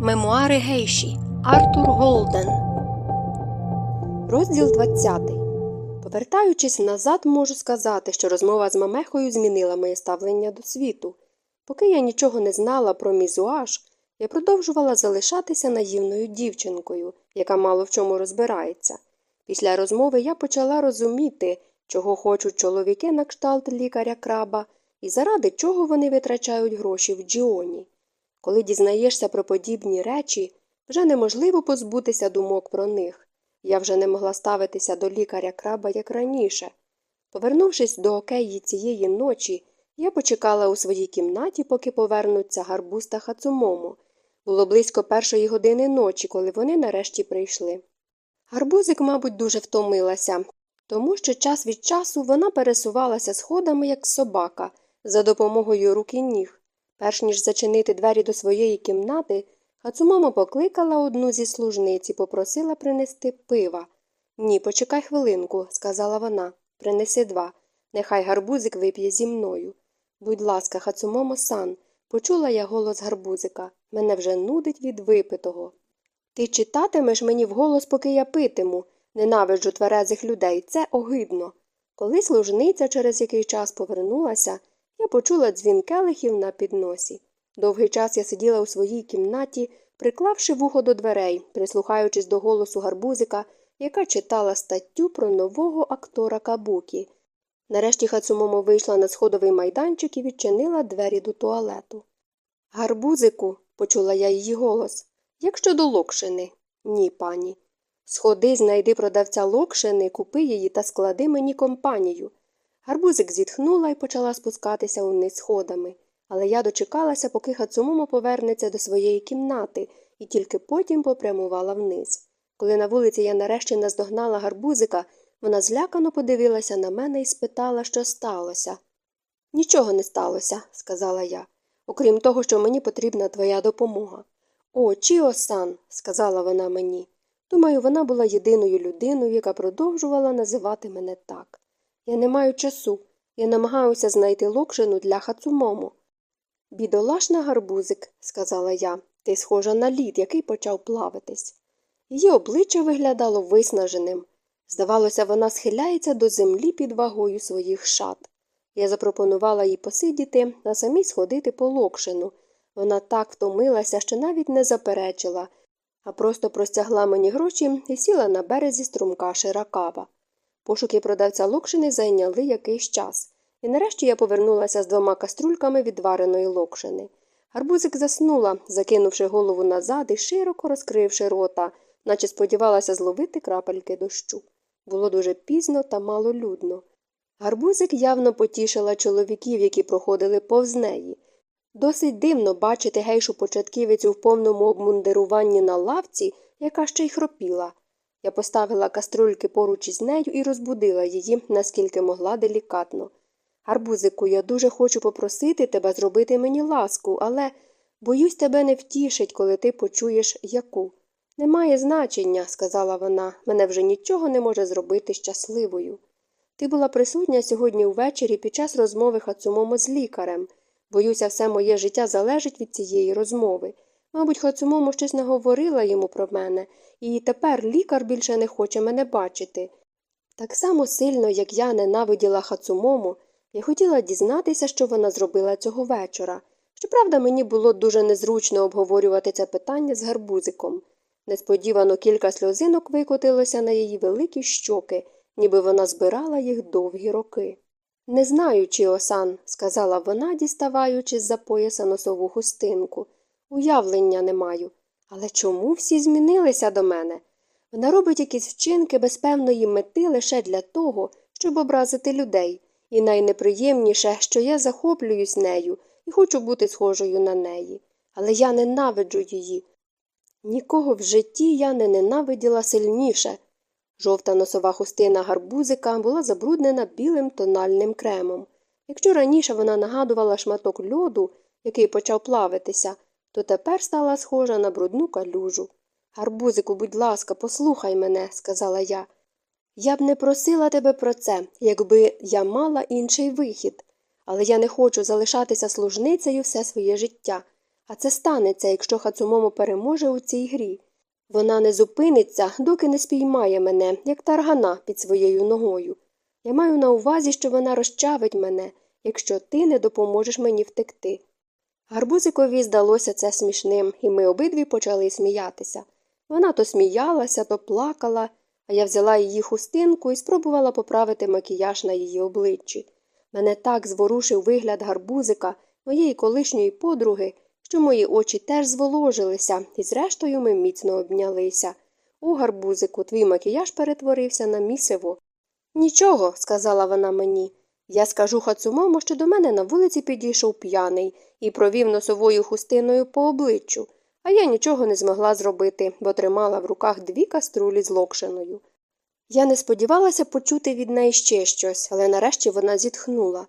Мемуари Гейші Артур Голден. Розділ 20. Повертаючись назад, можу сказати, що розмова з Мамехою змінила моє ставлення до світу. Поки я нічого не знала про мізуаж, я продовжувала залишатися наївною дівчинкою, яка мало в чому розбирається. Після розмови я почала розуміти, чого хочуть чоловіки на кшталт лікаря краба і заради чого вони витрачають гроші в Джіоні. Коли дізнаєшся про подібні речі, вже неможливо позбутися думок про них. Я вже не могла ставитися до лікаря краба, як раніше. Повернувшись до океї цієї ночі, я почекала у своїй кімнаті, поки повернуться гарбуз та хацумому. Було близько першої години ночі, коли вони нарешті прийшли. Гарбузик, мабуть, дуже втомилася, тому що час від часу вона пересувалася сходами, як собака, за допомогою рук і ніг. Перш ніж зачинити двері до своєї кімнати, Хацумомо покликала одну зі служниць і попросила принести пива. Ні, почекай хвилинку, сказала вона. Принеси два. Нехай гарбузик вип'є зі мною. Будь ласка, Хацумомо сан, почула я голос гарбузика. Мене вже нудить від випитого. Ти читатимеш мені вголос, поки я питиму. Ненавиджу тверезих людей. Це огидно. Коли служниця через який час повернулася, я почула дзвін келихів на підносі. Довгий час я сиділа у своїй кімнаті, приклавши вухо до дверей, прислухаючись до голосу гарбузика, яка читала статтю про нового актора Кабукі. Нарешті Хацумомо вийшла на сходовий майданчик і відчинила двері до туалету. Гарбузику, почула я її голос. Як щодо локшини? Ні, пані. Сходи, знайди продавця локшини, купи її та склади мені компанію. Гарбузик зітхнула і почала спускатися униз сходами, але я дочекалася, поки Хацумомо повернеться до своєї кімнати, і тільки потім попрямувала вниз. Коли на вулиці я нарешті наздогнала гарбузика, вона злякано подивилася на мене і спитала, що сталося. Нічого не сталося, сказала я, окрім того, що мені потрібна твоя допомога. О, Чіо-сан», – сказала вона мені. Думаю, вона була єдиною людиною, яка продовжувала називати мене так. Я не маю часу. Я намагаюся знайти локшину для хацумому. Бідолашна гарбузик, сказала я, ти схожа на лід, який почав плавитись. Її обличчя виглядало виснаженим. Здавалося, вона схиляється до землі під вагою своїх шат. Я запропонувала їй посидіти, а самі сходити по локшину. Вона так втомилася, що навіть не заперечила, а просто простягла мені гроші і сіла на березі струмка Ширакава. Пошуки продавця локшини зайняли якийсь час, і нарешті я повернулася з двома каструльками відвареної локшини. Гарбузик заснула, закинувши голову назад і широко розкривши рота, наче сподівалася зловити крапельки дощу. Було дуже пізно та малолюдно. Гарбузик явно потішила чоловіків, які проходили повз неї. Досить дивно бачити гейшу початківицю в повному обмундируванні на лавці, яка ще й хропіла. Я поставила каструльки поруч із нею і розбудила її, наскільки могла делікатно. Гарбузику, я дуже хочу попросити тебе зробити мені ласку, але боюсь, тебе не втішить, коли ти почуєш яку. Немає значення, сказала вона, мене вже нічого не може зробити щасливою. Ти була присутня сьогодні ввечері під час розмови Хацумомо з лікарем. Боюся, все моє життя залежить від цієї розмови. Мабуть, Хацумомо щось наговорила йому про мене, і тепер лікар більше не хоче мене бачити. Так само сильно, як я ненавиділа Хацумому, я хотіла дізнатися, що вона зробила цього вечора. Щоправда, мені було дуже незручно обговорювати це питання з гарбузиком. Несподівано кілька сльозинок викотилося на її великі щоки, ніби вона збирала їх довгі роки. Не знаю, чи осан, сказала вона, діставаючи з за пояса носову хустинку. Уявлення не маю. Але чому всі змінилися до мене? Вона робить якісь вчинки без певної мети лише для того, щоб образити людей, і найнеприємніше, що я захоплююсь нею і хочу бути схожою на неї. Але я ненавиджу її. Нікого в житті я не ненавиділа сильніше. Жовта носова хустина гарбузика була забруднена білим тональним кремом. Якщо раніше вона нагадувала шматок льоду, який почав плавитися, то тепер стала схожа на брудну калюжу. Гарбузику, будь ласка, послухай мене, сказала я. Я б не просила тебе про це, якби я мала інший вихід, але я не хочу залишатися служницею все своє життя. А це станеться, якщо Хацумомо переможе у цій грі. Вона не зупиниться, доки не спіймає мене, як таргана під своєю ногою. Я маю на увазі, що вона розчавить мене, якщо ти не допоможеш мені втекти. Гарбузикові здалося це смішним, і ми обидві почали сміятися. Вона то сміялася, то плакала, а я взяла її хустинку і спробувала поправити макіяж на її обличчі. Мене так зворушив вигляд гарбузика, моєї колишньої подруги, що мої очі теж зволожилися, і зрештою ми міцно обнялися. О, гарбузику, твій макіяж перетворився на місиво. Нічого, сказала вона мені. Я скажу Хацумому, що до мене на вулиці підійшов п'яний і провів носовою хустиною по обличчю, а я нічого не змогла зробити, бо тримала в руках дві каструлі з локшиною. Я не сподівалася почути від неї ще щось, але нарешті вона зітхнула.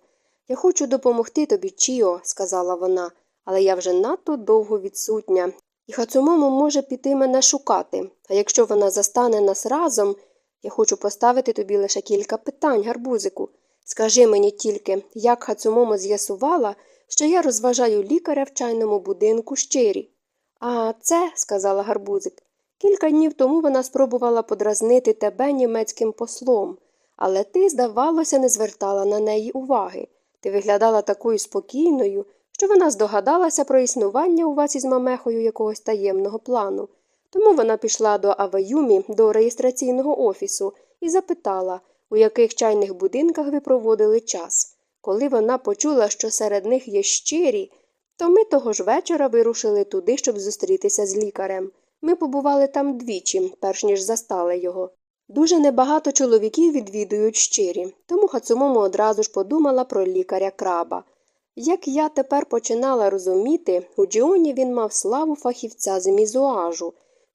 Я хочу допомогти тобі, Чіо, сказала вона, але я вже надто довго відсутня, і Хацумому може піти мене шукати, а якщо вона застане нас разом, я хочу поставити тобі лише кілька питань, гарбузику. Скажи мені тільки, як Хацумомо з'ясувала, що я розважаю лікаря в чайному будинку щирі. А це, сказала гарбузик, кілька днів тому вона спробувала подразнити тебе німецьким послом, але ти, здавалося, не звертала на неї уваги. Ти виглядала такою спокійною, що вона здогадалася про існування у вас із мамехою якогось таємного плану. Тому вона пішла до Аваюмі, до реєстраційного офісу, і запитала, у яких чайних будинках ви проводили час. Коли вона почула, що серед них є щирі, то ми того ж вечора вирушили туди, щоб зустрітися з лікарем. Ми побували там двічі, перш ніж застали його. Дуже небагато чоловіків відвідують щирі, тому Хацумому одразу ж подумала про лікаря краба. Як я тепер починала розуміти, у Джіоні він мав славу фахівця з мізуажу.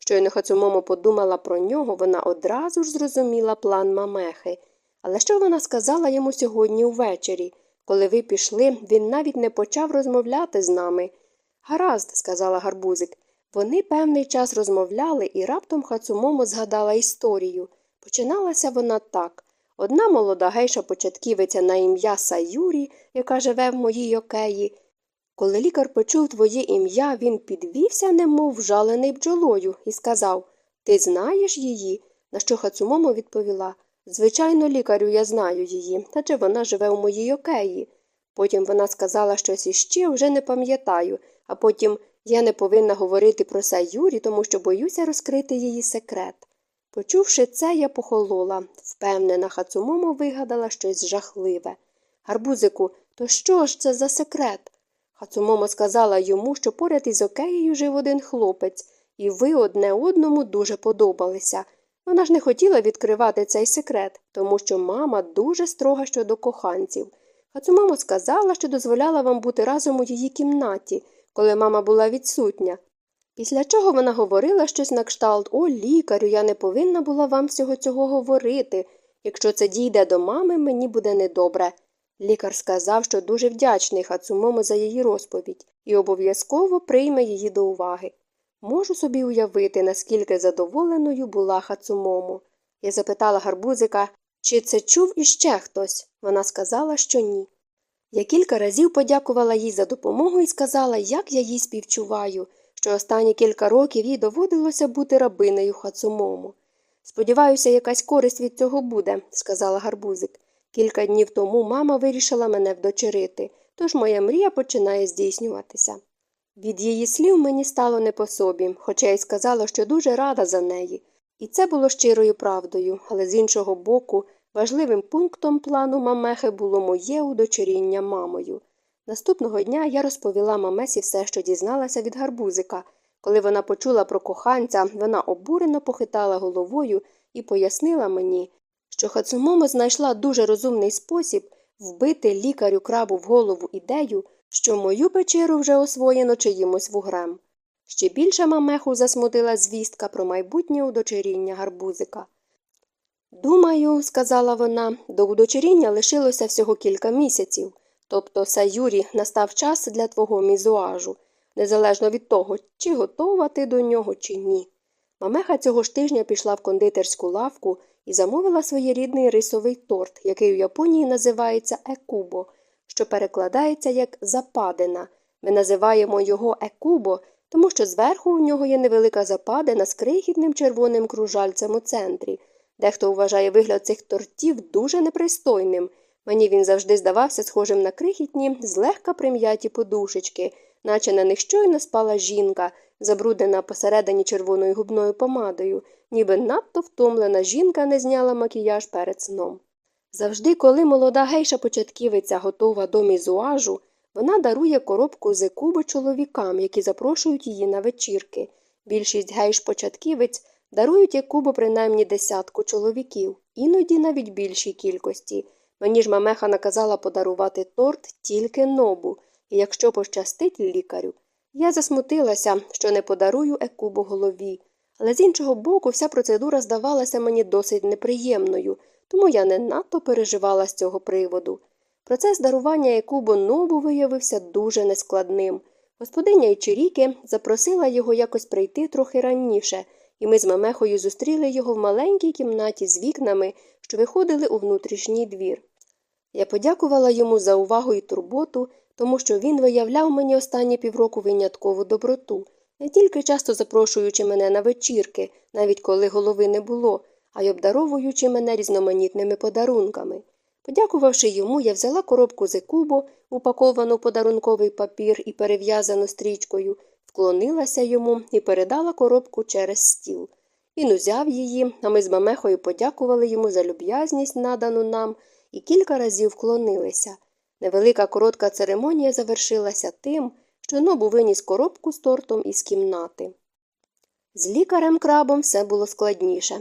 Щойно Хацумомо подумала про нього, вона одразу ж зрозуміла план мамехи. Але що вона сказала йому сьогодні ввечері? Коли ви пішли, він навіть не почав розмовляти з нами. Гаразд, сказала гарбузик. Вони певний час розмовляли, і раптом Хацумомо згадала історію. Починалася вона так. Одна молода гейша початківиця на ім'я Саюрі, яка живе в моїй океї. Коли лікар почув твоє ім'я, він підвівся, немов вжалений бджолою, і сказав Ти знаєш її? На що Хацумомо відповіла Звичайно, лікарю, я знаю її, адже вона живе у моїй океї. Потім вона сказала щось іще, вже не пам'ятаю, а потім я не повинна говорити про Саюрі, тому що боюся розкрити її секрет. Почувши це, я похолола, впевнена, Хацумомо вигадала щось жахливе. Гарбузику, то що ж це за секрет? Хацумомо сказала йому, що поряд із океєю жив один хлопець, і ви одне одному дуже подобалися. Вона ж не хотіла відкривати цей секрет, тому що мама дуже строга щодо коханців. Хацумомо сказала, що дозволяла вам бути разом у її кімнаті, коли мама була відсутня. Після чого вона говорила щось на кшталт О, лікарю, я не повинна була вам всього цього говорити. Якщо це дійде до мами, мені буде недобре. Лікар сказав, що дуже вдячний Хацумомо за її розповідь і обов'язково прийме її до уваги. Можу собі уявити, наскільки задоволеною була Хацумомо. Я запитала гарбузика, чи це чув іще хтось. Вона сказала, що ні. Я кілька разів подякувала їй за допомогу і сказала, як я їй співчуваю, що останні кілька років їй доводилося бути рабинею Хацумомо. Сподіваюся, якась користь від цього буде, сказала гарбузик. Кілька днів тому мама вирішила мене вдочерити, тож моя мрія починає здійснюватися. Від її слів мені стало не по собі, хоча й сказала, що дуже рада за неї. І це було щирою правдою, але з іншого боку, важливим пунктом плану мамехи було моє удочеріння мамою. Наступного дня я розповіла мамесі все, що дізналася від гарбузика. Коли вона почула про коханця, вона обурено похитала головою і пояснила мені, що Хацумомо знайшла дуже розумний спосіб вбити лікарю крабу в голову ідею, що мою печеру вже освоєно чиїмось вугрем. Ще більше мамеху засмутила звістка про майбутнє удочеріння гарбузика. Думаю, сказала вона, до удочеріння лишилося всього кілька місяців, тобто Саюрі настав час для твого мізуажу, незалежно від того, чи готова ти до нього, чи ні. Мамеха цього ж тижня пішла в кондитерську лавку і замовила своєрідний рисовий торт, який у Японії називається екубо, що перекладається як западина. Ми називаємо його екубо, тому що зверху у нього є невелика западина з крихітним червоним кружальцем у центрі. Дехто вважає вигляд цих тортів дуже непристойним. Мені він завжди здавався схожим на крихітні, злегка прим'яті подушечки, наче на них щойно спала жінка, забруднена посередині червоною губною помадою, ніби надто втомлена жінка не зняла макіяж перед сном. Завжди, коли молода гейша початківиця готова до мізуажу, вона дарує коробку з куби чоловікам, які запрошують її на вечірки. Більшість гейш початківець дарують якубу принаймні десятку чоловіків, іноді навіть більшій кількості. Мені ж мамеха наказала подарувати торт тільки нобу, і якщо пощастить лікарю. Я засмутилася, що не подарую екубу голові, але з іншого боку, вся процедура здавалася мені досить неприємною, тому я не надто переживала з цього приводу. Процес дарування екубу нобу виявився дуже нескладним. Господиня Ічиріки запросила його якось прийти трохи раніше, і ми з мамехою зустріли його в маленькій кімнаті з вікнами, що виходили у внутрішній двір. Я подякувала йому за увагу і турботу, тому що він виявляв мені останні півроку виняткову доброту, не тільки часто запрошуючи мене на вечірки, навіть коли голови не було, а й обдаровуючи мене різноманітними подарунками. Подякувавши йому, я взяла коробку з екубо, упаковану подарунковий папір і перев'язану стрічкою, вклонилася йому і передала коробку через стіл. Він узяв її, а ми з мамехою подякували йому за люб'язність, надану нам, і кілька разів вклонилися. Невелика коротка церемонія завершилася тим, що Нобу виніс коробку з тортом із кімнати. З лікарем крабом все було складніше.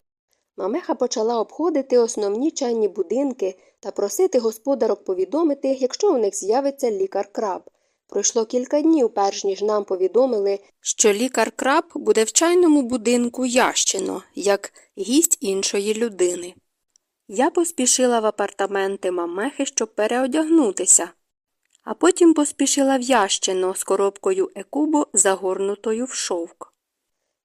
Мамеха почала обходити основні чайні будинки та просити господарок повідомити, якщо у них з'явиться лікар краб. Пройшло кілька днів, перш ніж нам повідомили, що лікар краб буде в чайному будинку ящино, як гість іншої людини. Я поспішила в апартаменти мамехи, щоб переодягнутися, а потім поспішила в ящино з коробкою екубо, загорнутою в шовк.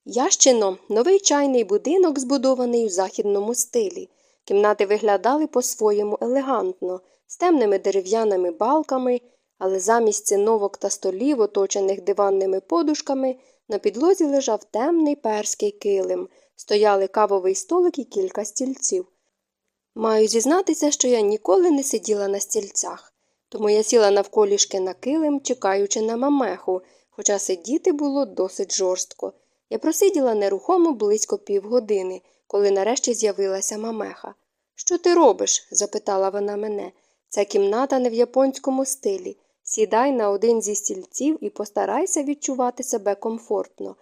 Ящино новий чайний будинок, збудований у західному стилі. Кімнати виглядали по-своєму елегантно, з темними дерев'яними балками, але замість циновок та столів, оточених диванними подушками, на підлозі лежав темний перський килим, стояли кавовий столик і кілька стільців. Маю зізнатися, що я ніколи не сиділа на стільцях, тому я сіла навколішки на килим, чекаючи на мамеху, хоча сидіти було досить жорстко. Я просиділа нерухомо близько півгодини, коли нарешті з'явилася мамеха. Що ти робиш? запитала вона мене. Ця кімната не в японському стилі. Сідай на один зі стільців і постарайся відчувати себе комфортно.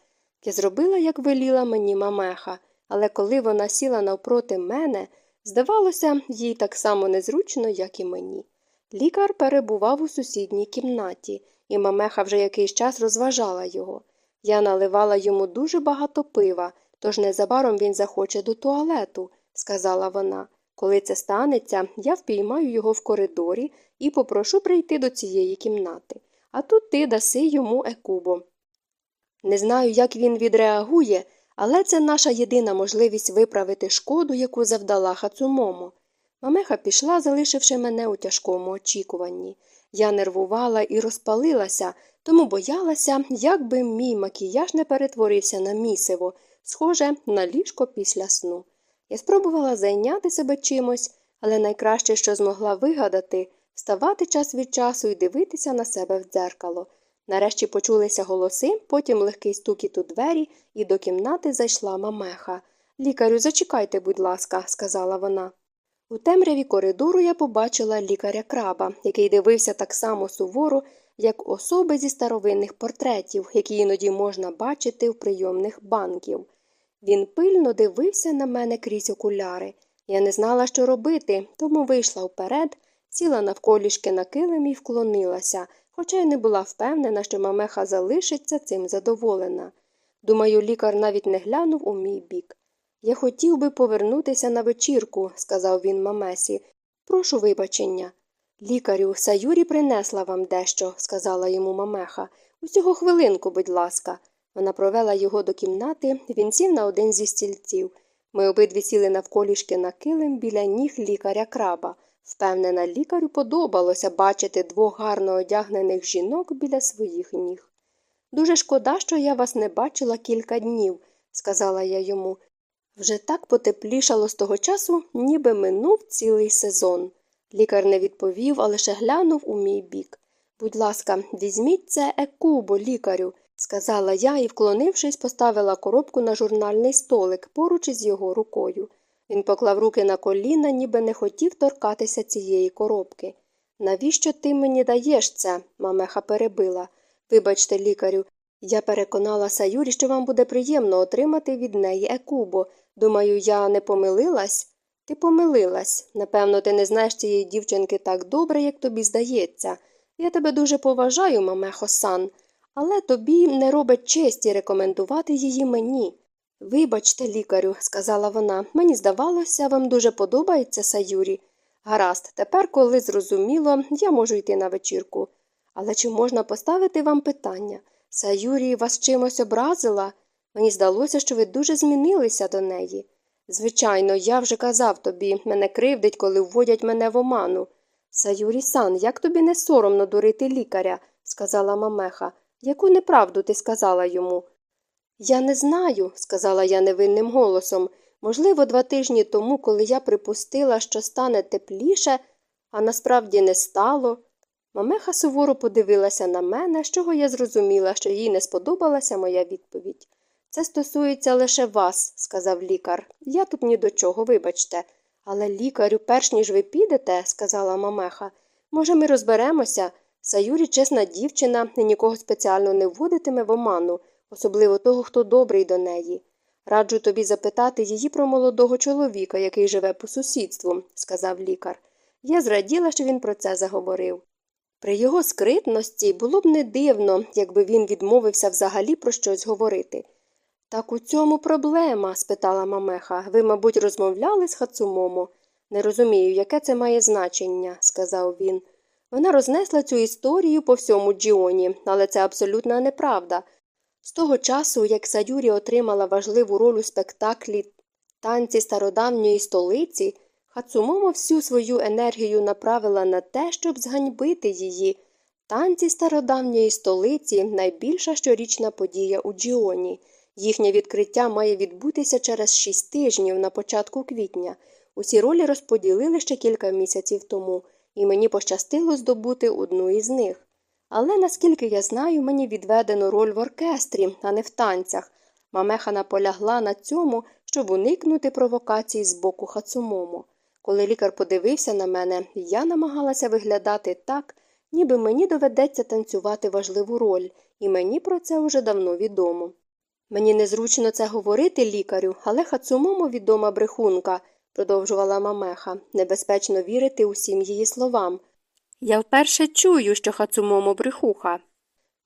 Я зробила, як веліла мені мамеха, але коли вона сіла навпроти мене, здавалося, їй так само незручно, як і мені. Лікар перебував у сусідній кімнаті, і мамеха вже якийсь час розважала його. Я наливала йому дуже багато пива, тож незабаром він захоче до туалету, сказала вона. Коли це станеться, я впіймаю його в коридорі і попрошу прийти до цієї кімнати, а тут ти даси йому екубо. Не знаю, як він відреагує, але це наша єдина можливість виправити шкоду, яку завдала Хацумомо. Мамеха пішла, залишивши мене у тяжкому очікуванні. Я нервувала і розпалилася, тому боялася, як би мій макіяж не перетворився на місиво, схоже на ліжко після сну. Я спробувала зайняти себе чимось, але найкраще, що змогла вигадати, вставати час від часу і дивитися на себе в дзеркало. Нарешті почулися голоси, потім легкий стукіт у двері, і до кімнати зайшла мамеха. Лікарю, зачекайте, будь ласка, сказала вона. У темряві коридору я побачила лікаря краба, який дивився так само суворо, як особи зі старовинних портретів, які іноді можна бачити в прийомних банків. Він пильно дивився на мене крізь окуляри. Я не знала, що робити, тому вийшла вперед, сіла навколішки на килим і вклонилася, хоча й не була впевнена, що мамеха залишиться цим задоволена. Думаю, лікар навіть не глянув у мій бік. Я хотів би повернутися на вечірку, сказав він мамесі. Прошу вибачення. Лікарю, Саюрі принесла вам дещо, сказала йому мамеха. Усього хвилинку, будь ласка. Вона провела його до кімнати, він сів на один зі стільців. Ми обидві сіли навколішки на килим біля ніг лікаря краба, Впевнена, лікарю подобалося бачити двох гарно одягнених жінок біля своїх ніг. Дуже шкода, що я вас не бачила кілька днів, сказала я йому. Вже так потеплішало з того часу, ніби минув цілий сезон. Лікар не відповів, а лише глянув у мій бік. Будь ласка, візьміть це екубо, лікарю, сказала я і, вклонившись, поставила коробку на журнальний столик поруч із його рукою. Він поклав руки на коліна, ніби не хотів торкатися цієї коробки. Навіщо ти мені даєш це? мамеха перебила. Вибачте, лікарю, я переконала Саюрі, що вам буде приємно отримати від неї екубо. Думаю, я не помилилась? Ти помилилась. Напевно, ти не знаєш цієї дівчинки так добре, як тобі здається. Я тебе дуже поважаю, мамехо сан, але тобі не робить честі рекомендувати її мені. Вибачте, лікарю, сказала вона, мені здавалося, вам дуже подобається Саюрі. Гаразд, тепер, коли зрозуміло, я можу йти на вечірку. Але чи можна поставити вам питання? Саюрі вас чимось образила? Мені здалося, що ви дуже змінилися до неї. Звичайно, я вже казав тобі, мене кривдить, коли вводять мене в оману. Саюрі сан, як тобі не соромно дурити лікаря, сказала мамеха. Яку неправду ти сказала йому? Я не знаю, сказала я невинним голосом. Можливо, два тижні тому, коли я припустила, що стане тепліше, а насправді не стало. Мамеха суворо подивилася на мене, з чого я зрозуміла, що їй не сподобалася моя відповідь. Це стосується лише вас, сказав лікар. Я тут ні до чого, вибачте. Але лікарю, перш ніж ви підете, сказала мамеха, може, ми розберемося. Саюрі чесна дівчина і нікого спеціально не вводитиме в оману, особливо того, хто добрий до неї. Раджу тобі запитати її про молодого чоловіка, який живе по сусідству, сказав лікар. Я зраділа, що він про це заговорив. При його скритності було б не дивно, якби він відмовився взагалі про щось говорити. Так у цьому проблема? спитала мамеха. Ви, мабуть, розмовляли з Хацумомо? Не розумію, яке це має значення, сказав він. Вона рознесла цю історію по всьому Джіоні, але це абсолютна неправда. З того часу, як Саюрі отримала важливу роль у спектаклі танці стародавньої столиці, Хацумомо всю свою енергію направила на те, щоб зганьбити її. Танці стародавньої столиці найбільша щорічна подія у Джіоні. Їхнє відкриття має відбутися через шість тижнів на початку квітня. Усі ролі розподілили ще кілька місяців тому, і мені пощастило здобути одну із них. Але наскільки я знаю, мені відведено роль в оркестрі, а не в танцях. Мамеха наполягла на цьому, щоб уникнути провокацій з боку Хацумомо. Коли лікар подивився на мене, я намагалася виглядати так, ніби мені доведеться танцювати важливу роль, і мені про це вже давно відомо. Мені незручно це говорити лікарю, але Хацумомо відома брехунка, продовжувала мамеха, небезпечно вірити усім її словам. Я вперше чую, що Хацумомо брехуха.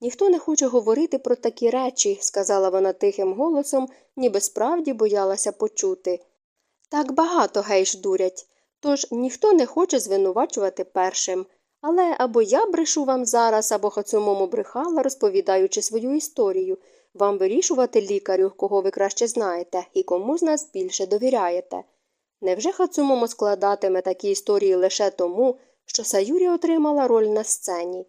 Ніхто не хоче говорити про такі речі, сказала вона тихим голосом, ніби справді боялася почути. Так багато гейш дурять, тож ніхто не хоче звинувачувати першим. Але або я брешу вам зараз, або Хацумомо брехала, розповідаючи свою історію. Вам вирішувати лікарю, кого ви краще знаєте, і кому з нас більше довіряєте. Невже Хацумомо складатиме такі історії лише тому, що Саюрі отримала роль на сцені?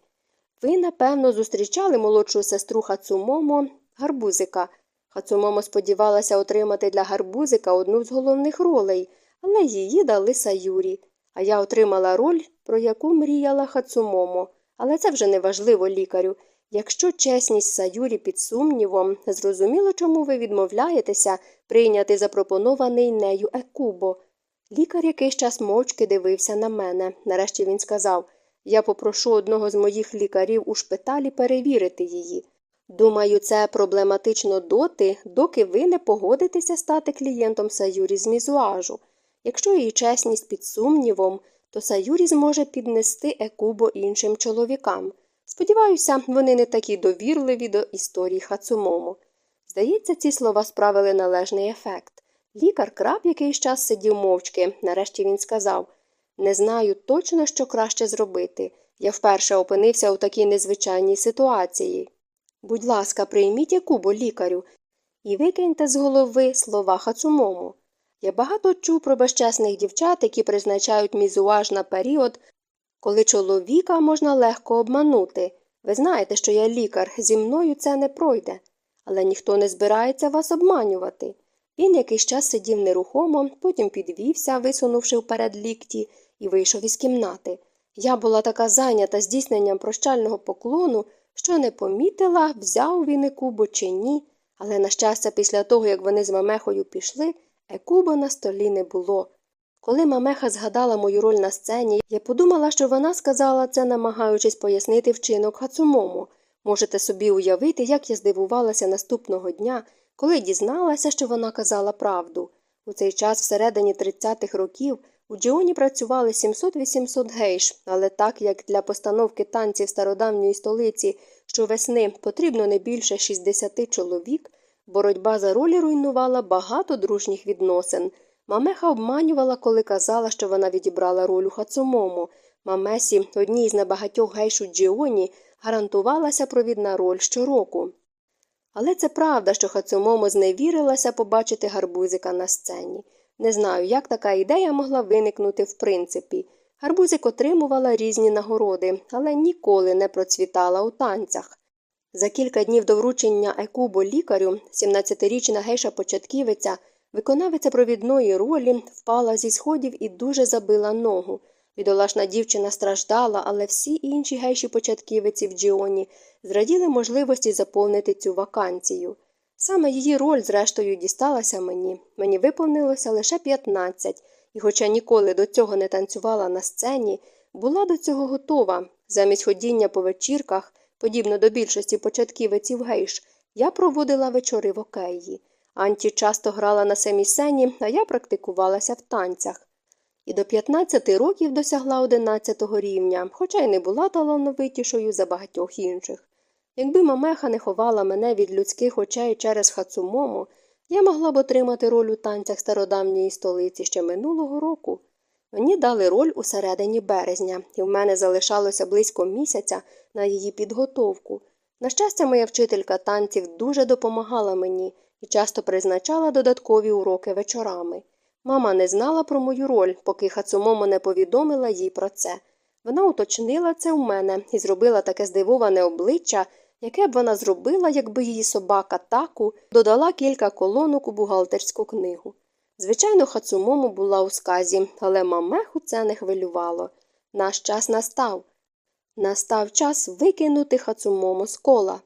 Ви, напевно, зустрічали молодшу сестру Хацумомо гарбузика. Хацумомо сподівалася отримати для гарбузика одну з головних ролей, але її дали Саюрі. А я отримала роль, про яку мріяла Хацумомо. Але це вже не важливо лікарю. Якщо чесність Саюрі під сумнівом, зрозуміло, чому ви відмовляєтеся прийняти запропонований нею екубо. Лікар якийсь час мовчки дивився на мене. Нарешті він сказав Я попрошу одного з моїх лікарів у шпиталі перевірити її. Думаю, це проблематично доти, доки ви не погодитеся стати клієнтом Саюрі з мізуажу. Якщо її чесність під сумнівом, то Саюрі зможе піднести екубо іншим чоловікам. Сподіваюся, вони не такі довірливі до історії Хацумому. Здається, ці слова справили належний ефект. Лікар краб якийсь час сидів мовчки. Нарешті він сказав Не знаю точно, що краще зробити. Я вперше опинився у такій незвичайній ситуації. Будь ласка, прийміть якубо лікарю, і викиньте з голови слова Хацумому. Я багато чув про безчесних дівчат, які призначають мізуаж на період, коли чоловіка можна легко обманути. Ви знаєте, що я лікар, зі мною це не пройде. Але ніхто не збирається вас обманювати. Він якийсь час сидів нерухомо, потім підвівся, висунувши вперед лікті, і вийшов із кімнати. Я була така зайнята здійсненням прощального поклону, що не помітила, взяв він екубо чи ні, але, на щастя, після того, як вони з мамехою пішли, екубо на столі не було. Коли мамеха згадала мою роль на сцені, я подумала, що вона сказала це, намагаючись пояснити вчинок Хацумому. Можете собі уявити, як я здивувалася наступного дня, коли дізналася, що вона казала правду. У цей час, всередині 30-х років, у Джіоні працювали 700-800 гейш, але так як для постановки танців стародавньої столиці щовесни потрібно не більше 60 чоловік, боротьба за ролі руйнувала багато дружніх відносин. Мамеха обманювала, коли казала, що вона відібрала роль у Хацумому. Мамесі, одній з небагатьох гейш у Джіоні, гарантувалася провідна роль щороку. Але це правда, що Хацумомо зневірилася побачити гарбузика на сцені. Не знаю, як така ідея могла виникнути в принципі. Гарбузик отримувала різні нагороди, але ніколи не процвітала у танцях. За кілька днів до вручення екубо лікарю, 17-річна гейша початківиця, виконавиця провідної ролі, впала зі сходів і дуже забила ногу. Бідолашна дівчина страждала, але всі інші гейші початківиці в Джіоні зраділи можливості заповнити цю вакансію. Саме її роль, зрештою, дісталася мені. Мені виповнилося лише 15, і, хоча ніколи до цього не танцювала на сцені, була до цього готова. Замість ходіння по вечірках, подібно до більшості початківиців гейш, я проводила вечори в океї. Анті часто грала на самій сцені, а я практикувалася в танцях. І до 15 років досягла 11 рівня, хоча й не була талановитішою за багатьох інших. Якби мамеха не ховала мене від людських очей через хацумому, я могла б отримати роль у танцях стародавньої столиці ще минулого року. Мені дали роль у середині березня, і в мене залишалося близько місяця на її підготовку. На щастя, моя вчителька танців дуже допомагала мені і часто призначала додаткові уроки вечорами. Мама не знала про мою роль, поки Хацумомо не повідомила їй про це. Вона уточнила це в мене і зробила таке здивоване обличчя, яке б вона зробила, якби її собака таку додала кілька колонок у бухгалтерську книгу. Звичайно, Хацумому була у сказі, але мамеху це не хвилювало. Наш час настав. Настав час викинути Хацумому з кола.